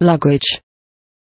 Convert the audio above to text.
Luggage